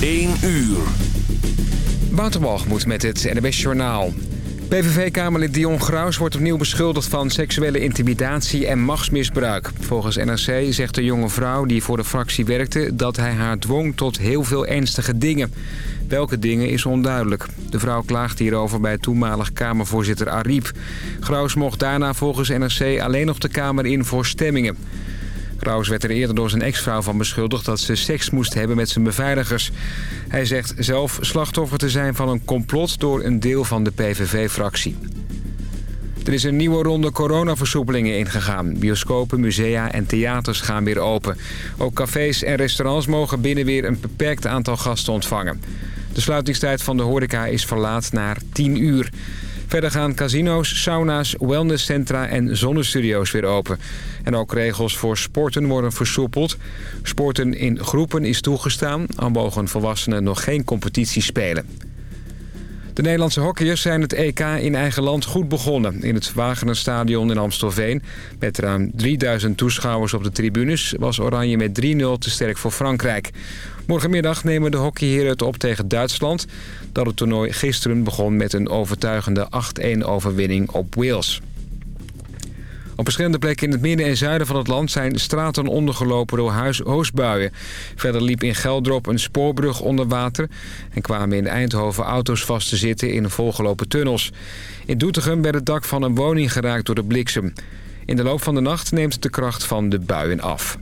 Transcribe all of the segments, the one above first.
1 uur. Wouter met het NWS Journaal. PVV-kamerlid Dion Graus wordt opnieuw beschuldigd van seksuele intimidatie en machtsmisbruik. Volgens NRC zegt de jonge vrouw die voor de fractie werkte... dat hij haar dwong tot heel veel ernstige dingen. Welke dingen is onduidelijk. De vrouw klaagde hierover bij toenmalig Kamervoorzitter Ariep. Graus mocht daarna volgens NRC alleen nog de Kamer in voor stemmingen. Kraus werd er eerder door zijn ex-vrouw van beschuldigd dat ze seks moest hebben met zijn beveiligers. Hij zegt zelf slachtoffer te zijn van een complot door een deel van de PVV-fractie. Er is een nieuwe ronde coronaversoepelingen ingegaan. Bioscopen, musea en theaters gaan weer open. Ook cafés en restaurants mogen binnen weer een beperkt aantal gasten ontvangen. De sluitingstijd van de horeca is verlaat naar 10 uur. Verder gaan casino's, sauna's, wellnesscentra en zonnestudio's weer open. En ook regels voor sporten worden versoepeld. Sporten in groepen is toegestaan, al mogen volwassenen nog geen competitie spelen. De Nederlandse hockeyers zijn het EK in eigen land goed begonnen. In het Wagenerstadion in Amstelveen, met ruim 3000 toeschouwers op de tribunes... was Oranje met 3-0 te sterk voor Frankrijk. Morgenmiddag nemen de hockeyheren het op tegen Duitsland... dat het toernooi gisteren begon met een overtuigende 8-1 overwinning op Wales. Op verschillende plekken in het midden en zuiden van het land zijn straten ondergelopen door hoosbuien. Verder liep in Geldrop een spoorbrug onder water en kwamen in Eindhoven auto's vast te zitten in volgelopen tunnels. In Doetinchem werd het dak van een woning geraakt door de bliksem. In de loop van de nacht neemt de kracht van de buien af.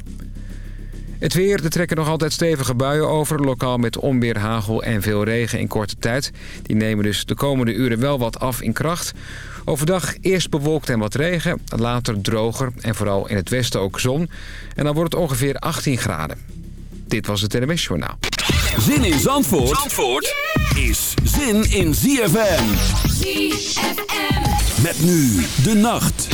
Het weer, er trekken nog altijd stevige buien over. Lokaal met onweer, hagel en veel regen in korte tijd. Die nemen dus de komende uren wel wat af in kracht. Overdag eerst bewolkt en wat regen, later droger en vooral in het westen ook zon. En dan wordt het ongeveer 18 graden. Dit was het NMS Journaal. Zin in Zandvoort, Zandvoort is zin in ZFM. ZFM. Met nu de nacht.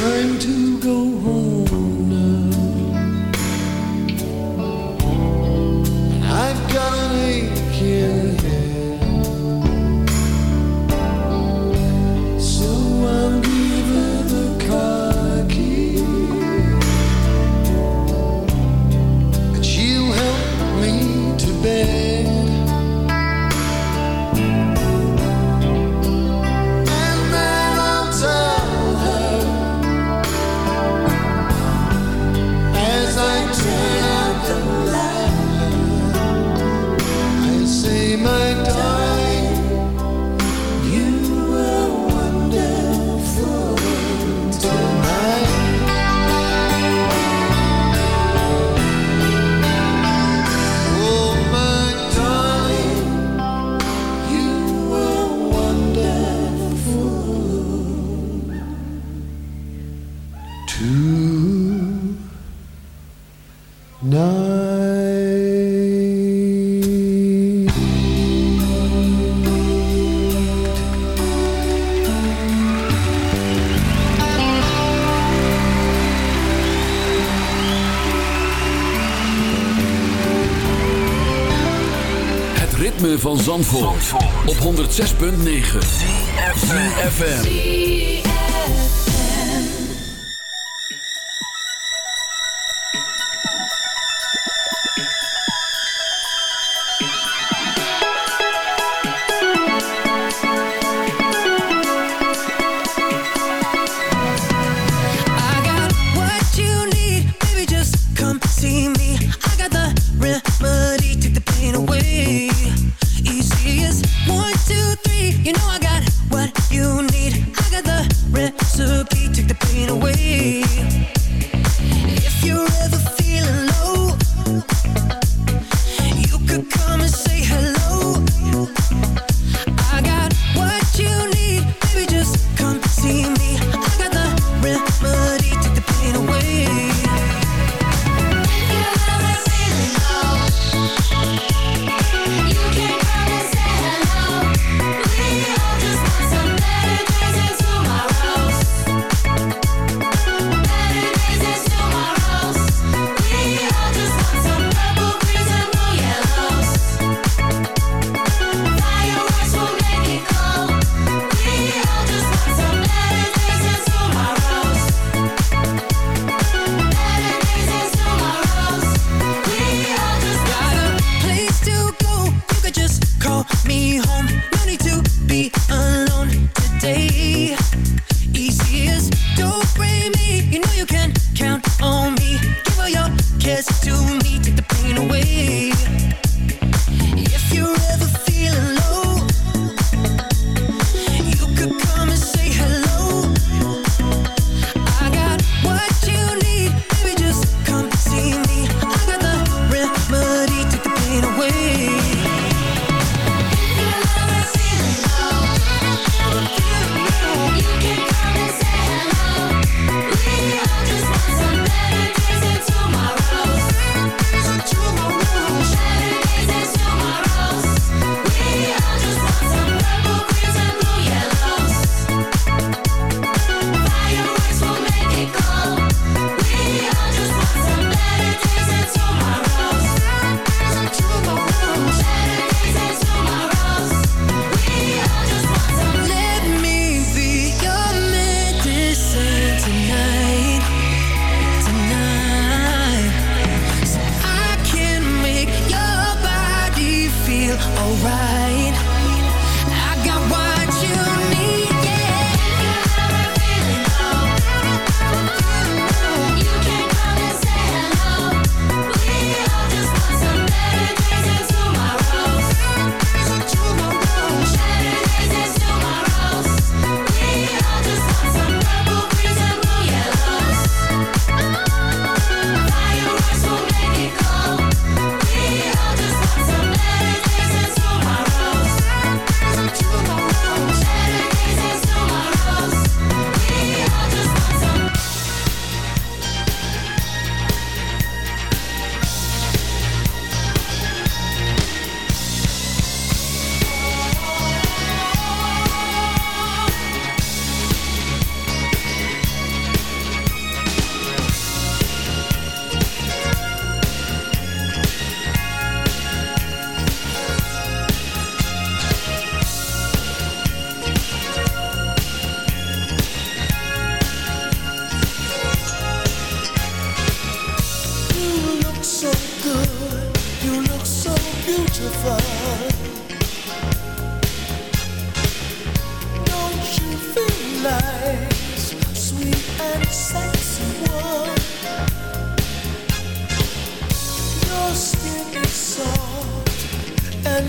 Van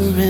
surrender.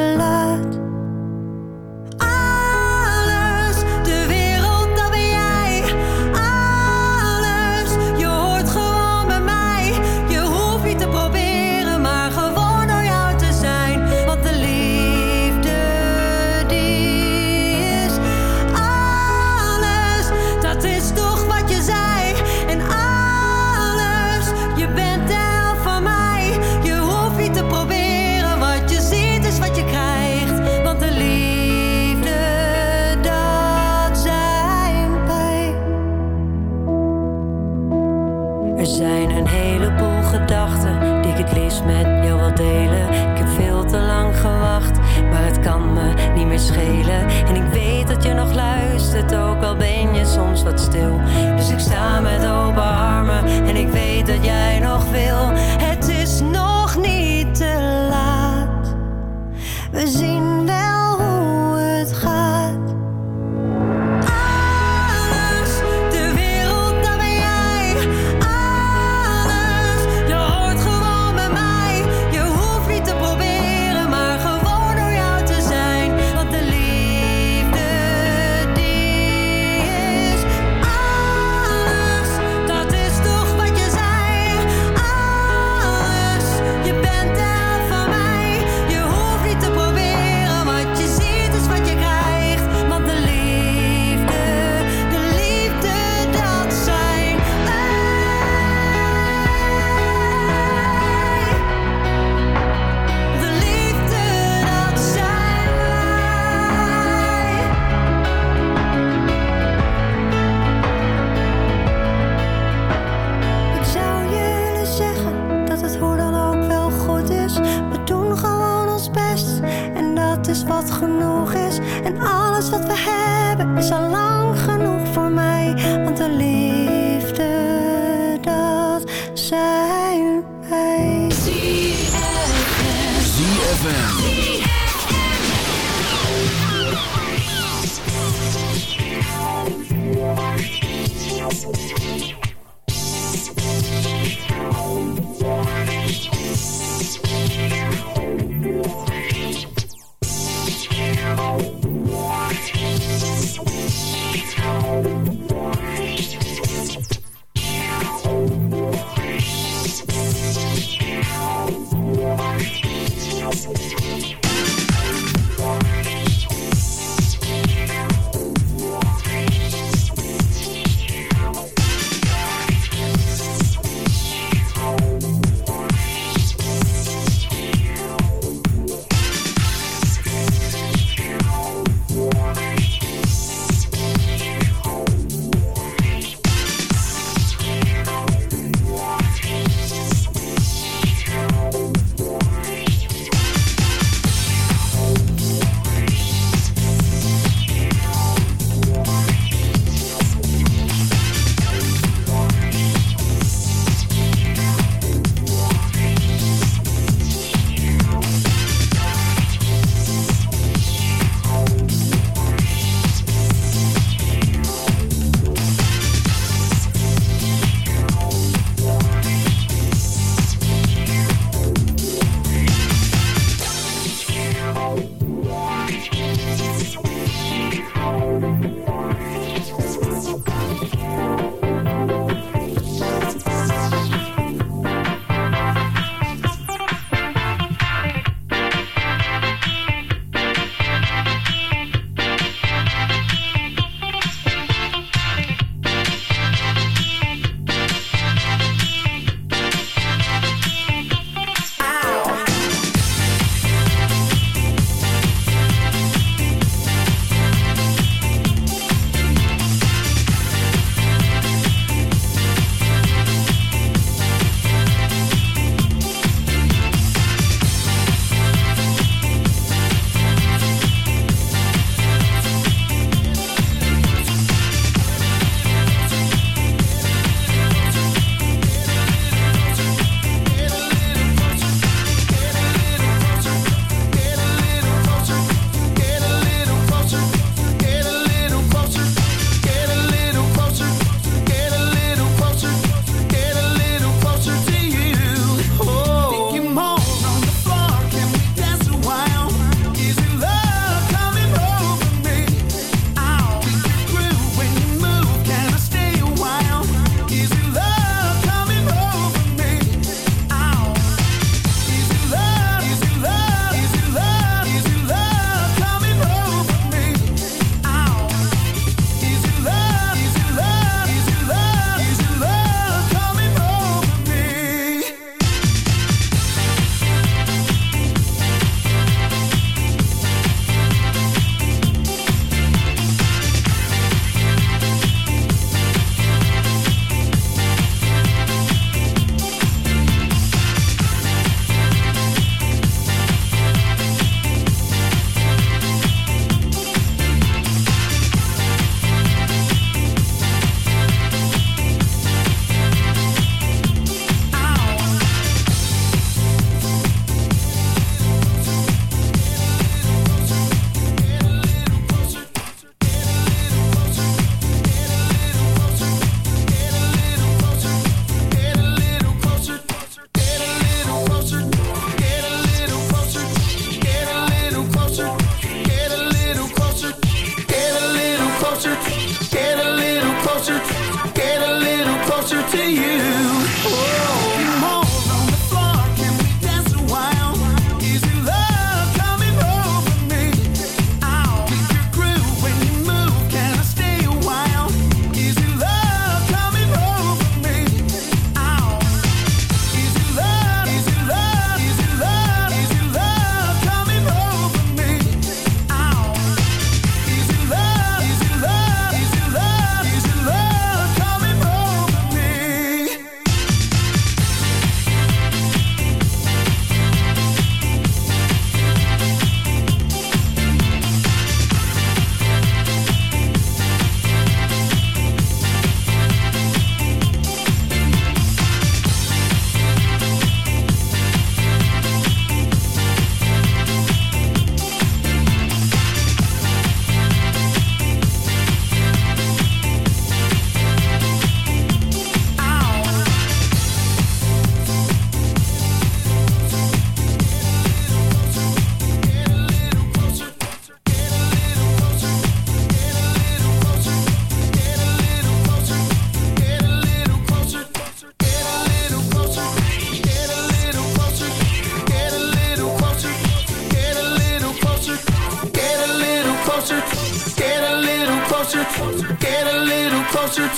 is wat genoeg is. En alles wat we hebben is al lang genoeg voor mij. Want de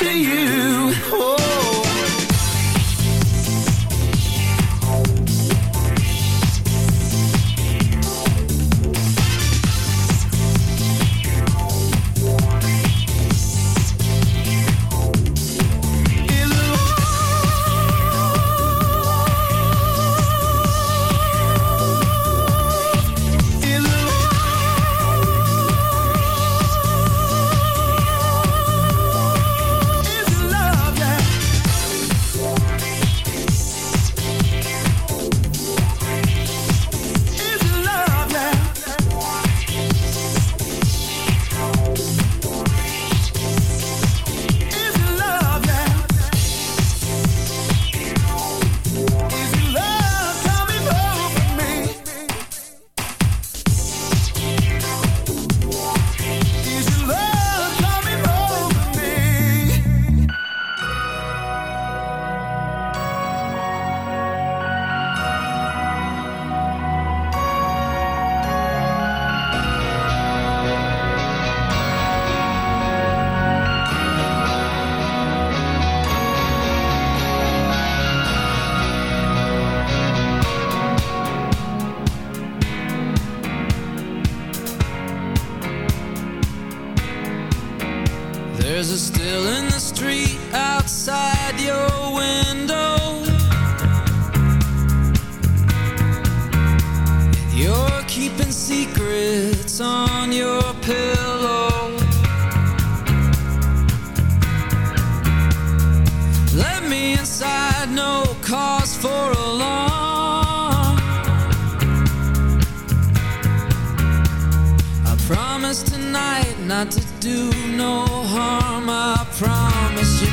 to you. keeping secrets on your pillow. Let me inside, no cause for alarm. I promise tonight not to do no harm. I promise you.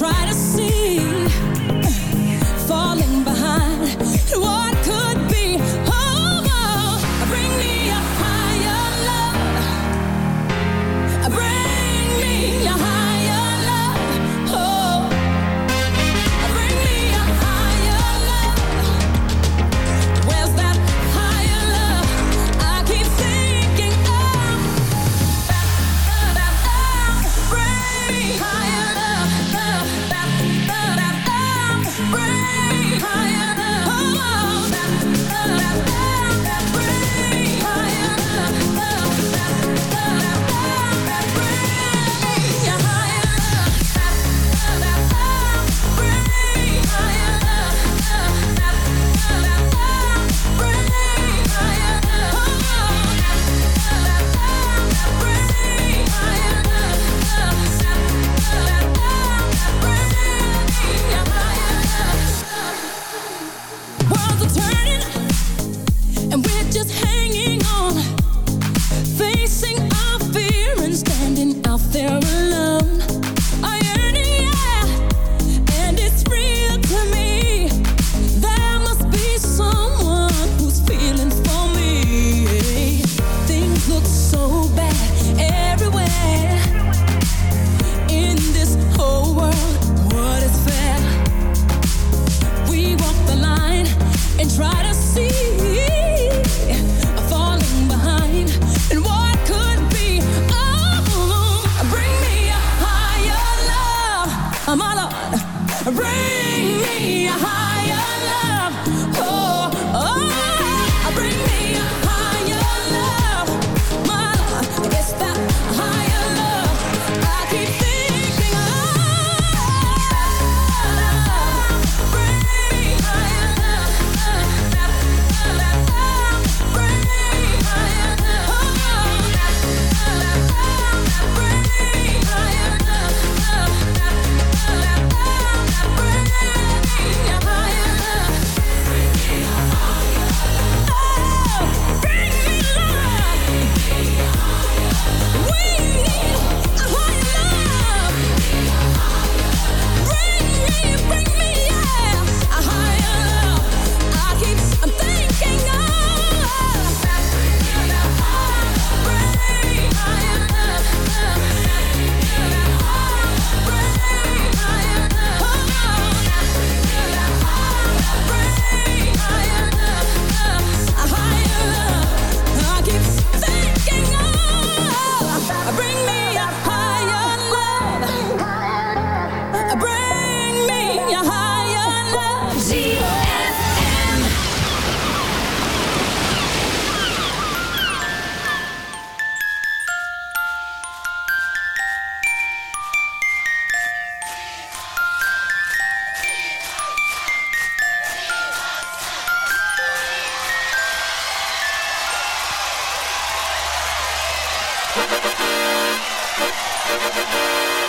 Try Thank you.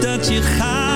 dat je gaat.